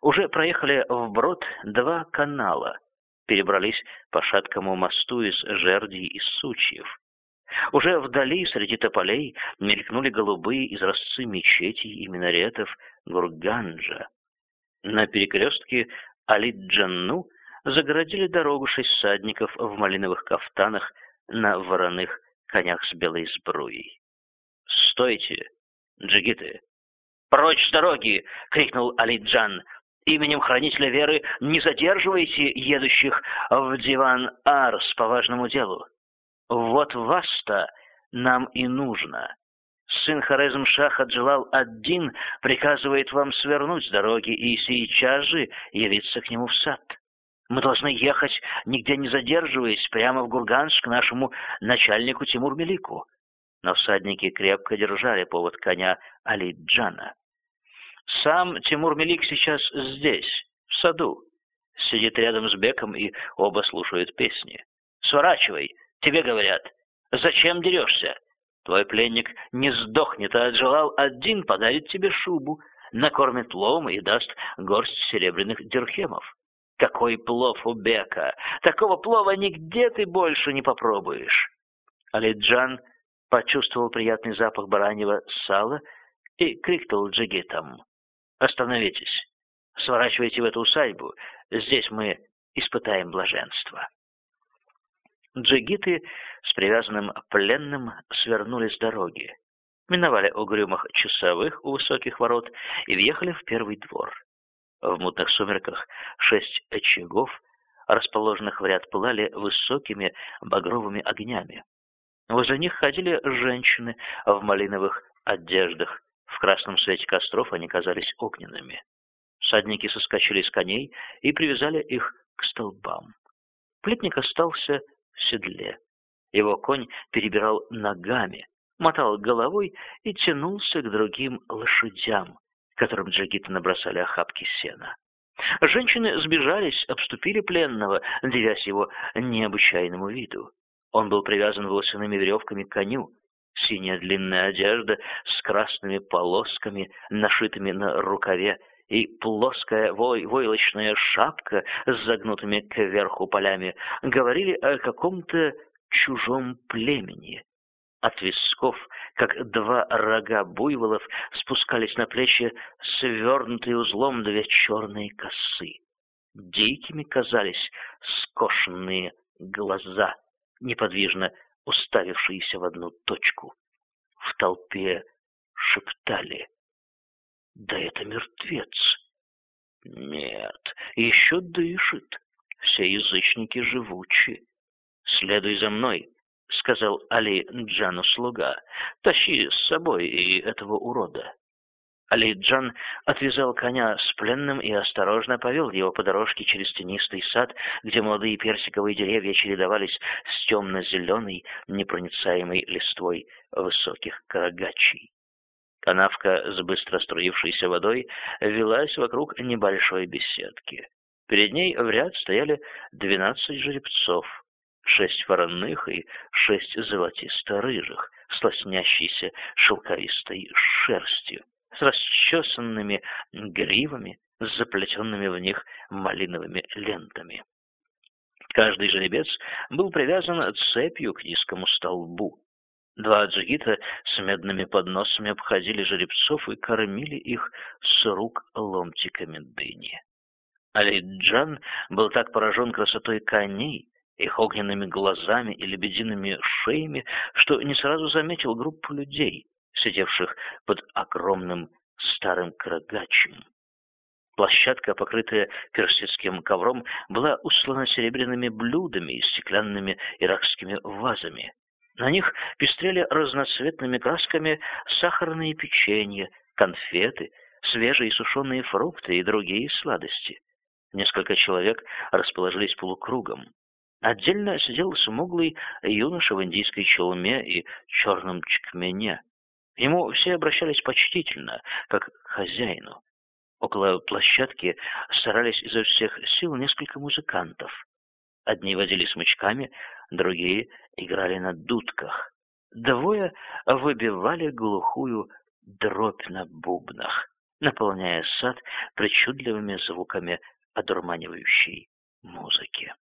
Уже проехали вброд два канала, перебрались по шаткому мосту из жердей и сучьев. Уже вдали, среди тополей, мелькнули голубые изразцы мечетей и минаретов Гурганджа. На перекрестке Алиджанну загородили дорогу шесть всадников в малиновых кафтанах на вороных конях с белой сбруей. «Стойте, джигиты!» «Прочь с дороги!» — крикнул Алиджан. «Именем хранителя веры не задерживайте едущих в диван Арс по важному делу. Вот вас-то нам и нужно. Сын Хорезм-Шаха Джалал-ад-Дин приказывает вам свернуть с дороги и сейчас же явиться к нему в сад. Мы должны ехать, нигде не задерживаясь, прямо в Гурганск к нашему начальнику Тимур-Мелику. Но всадники крепко держали повод коня Алиджана. Сам Тимур-Мелик сейчас здесь, в саду. Сидит рядом с Беком и оба слушают песни. «Сворачивай!» Тебе говорят, зачем дерешься? Твой пленник не сдохнет, а отжелал один подарит тебе шубу, накормит лом и даст горсть серебряных дирхемов. Какой плов у Бека! Такого плова нигде ты больше не попробуешь. Алиджан почувствовал приятный запах бараньего сала и крикнул джигитам. «Остановитесь! Сворачивайте в эту усадьбу. Здесь мы испытаем блаженство». Джигиты с привязанным пленным свернули с дороги, миновали угрюмых часовых у высоких ворот и въехали в первый двор. В мутных сумерках шесть очагов, расположенных в ряд, пылали высокими багровыми огнями. Возле них ходили женщины в малиновых одеждах. В красном свете костров они казались огненными. Всадники соскочили с коней и привязали их к столбам. Плетник остался в седле. Его конь перебирал ногами, мотал головой и тянулся к другим лошадям, которым джигиты набросали охапки сена. Женщины сбежались, обступили пленного, девясь его необычайному виду. Он был привязан волосяными веревками к коню. Синяя длинная одежда с красными полосками, нашитыми на рукаве, и плоская вой войлочная шапка с загнутыми кверху полями говорили о каком-то чужом племени. От висков, как два рога буйволов, спускались на плечи свернутые узлом две черные косы. Дикими казались скошенные глаза, неподвижно уставившиеся в одну точку. В толпе шептали да это мертвец. Нет, еще дышит. Все язычники живучи. Следуй за мной, сказал Али Джану слуга. Тащи с собой и этого урода. Али Джан отвязал коня с пленным и осторожно повел его по дорожке через тенистый сад, где молодые персиковые деревья чередовались с темно-зеленой, непроницаемой листвой высоких карагачей. Канавка с быстро струившейся водой велась вокруг небольшой беседки. Перед ней в ряд стояли двенадцать жеребцов, шесть вороных и шесть золотисто-рыжих, с лоснящейся шелковистой шерстью, с расчесанными гривами, с заплетенными в них малиновыми лентами. Каждый жеребец был привязан цепью к низкому столбу. Два джигита с медными подносами обходили жеребцов и кормили их с рук ломтиками дыни. Алиджан был так поражен красотой коней, их огненными глазами и лебедиными шеями, что не сразу заметил группу людей, сидевших под огромным старым крагачем. Площадка, покрытая персидским ковром, была услана серебряными блюдами и стеклянными иракскими вазами. На них пестрели разноцветными красками сахарные печенья, конфеты, свежие сушеные фрукты и другие сладости. Несколько человек расположились полукругом. Отдельно сидел смуглый юноша в индийской челме и черном чекмене. Ему все обращались почтительно, как к хозяину. Около площадки старались изо всех сил несколько музыкантов. Одни водили смычками, другие играли на дудках. Двое выбивали глухую дробь на бубнах. наполняя сад причудливыми звуками одурманивающей музыки.